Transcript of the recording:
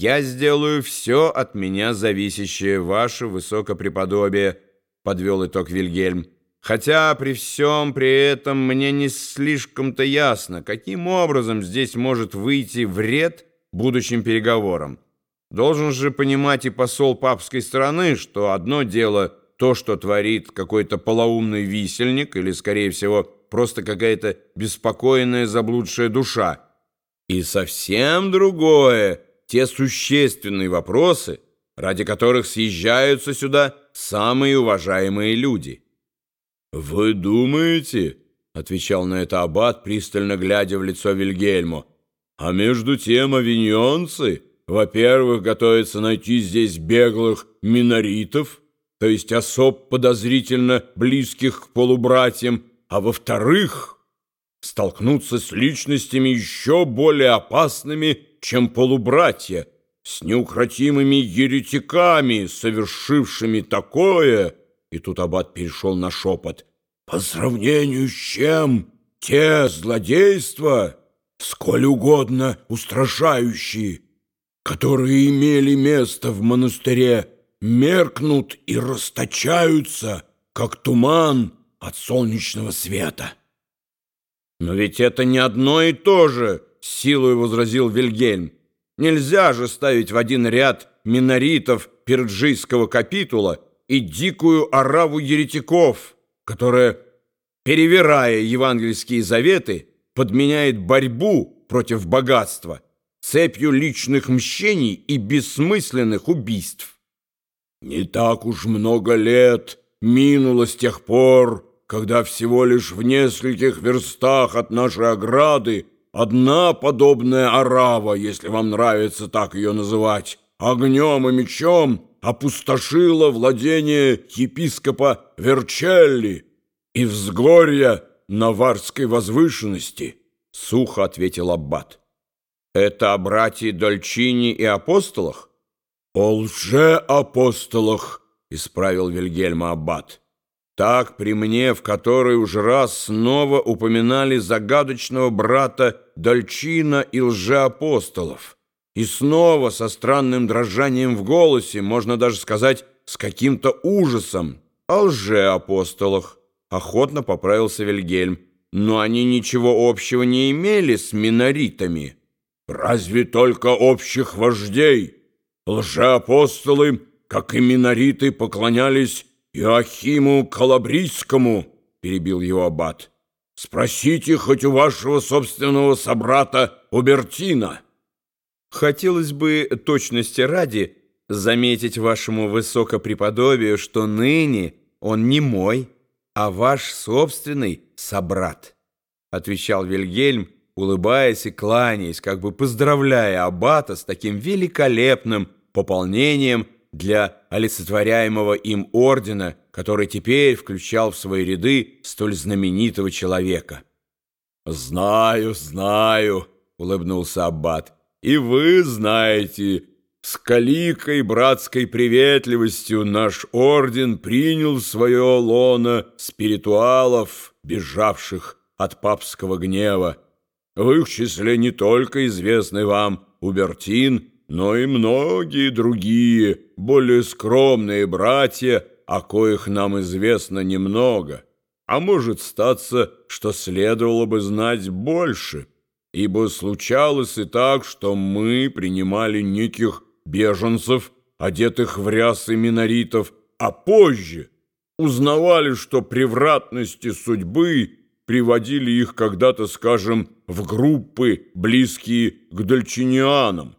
«Я сделаю все от меня зависящее, ваше высокопреподобие», — подвел итог Вильгельм. «Хотя при всем при этом мне не слишком-то ясно, каким образом здесь может выйти вред будущим переговорам. Должен же понимать и посол папской страны, что одно дело то, что творит какой-то полоумный висельник или, скорее всего, просто какая-то беспокойная заблудшая душа, и совсем другое — те существенные вопросы, ради которых съезжаются сюда самые уважаемые люди. «Вы думаете?» — отвечал на это аббат, пристально глядя в лицо Вильгельму. «А между тем авиньонцы, во-первых, готовятся найти здесь беглых миноритов, то есть особ подозрительно близких к полубратьям, а во-вторых, столкнуться с личностями еще более опасными, чем полубратья, с неукротимыми еретиками, совершившими такое, и тут аббат перешел на шепот, по сравнению с чем? Те злодейства, сколь угодно устрашающие, которые имели место в монастыре, меркнут и расточаются, как туман от солнечного света. Но ведь это не одно и то же, силой возразил Вильгельм. Нельзя же ставить в один ряд миноритов перджийского капитула и дикую ораву еретиков, которая, перевирая евангельские заветы, подменяет борьбу против богатства цепью личных мщений и бессмысленных убийств. Не так уж много лет минуло с тех пор, когда всего лишь в нескольких верстах от нашей ограды Одна подобная арава, если вам нравится так ее называть, огнем и мечом опустошила владение епископа Верчелли и взгорья на Варской возвышенности, — сухо ответил Аббат. Это о братье Дольчини и апостолах? О лже-апостолах, — исправил Вильгельма Аббат. Так при мне в которой уж раз снова упоминали загадочного брата Дольчина и лжеапостолов. И снова со странным дрожанием в голосе, можно даже сказать, с каким-то ужасом, о лжеапостолах. Охотно поправился Вильгельм. Но они ничего общего не имели с миноритами. Разве только общих вождей? Лжеапостолы, как и минориты, поклонялись «Иоахиму Калабрийскому», — перебил его аббат, — «спросите хоть у вашего собственного собрата Убертина». Хотелось бы точности ради заметить вашему высокопреподобию, что ныне он не мой, а ваш собственный собрат, — отвечал Вильгельм, улыбаясь и кланяясь, как бы поздравляя аббата с таким великолепным пополнением для олицетворяемого им ордена, который теперь включал в свои ряды столь знаменитого человека. «Знаю, знаю», — улыбнулся Аббат, — «и вы знаете, с каликой братской приветливостью наш орден принял в свое лоно спиритуалов, бежавших от папского гнева. В их числе не только известный вам Убертин, но и многие другие, более скромные братья, о коих нам известно немного, а может статься, что следовало бы знать больше, ибо случалось и так, что мы принимали неких беженцев, одетых в рясы миноритов, а позже узнавали, что превратности судьбы приводили их когда-то, скажем, в группы, близкие к дальчинианам.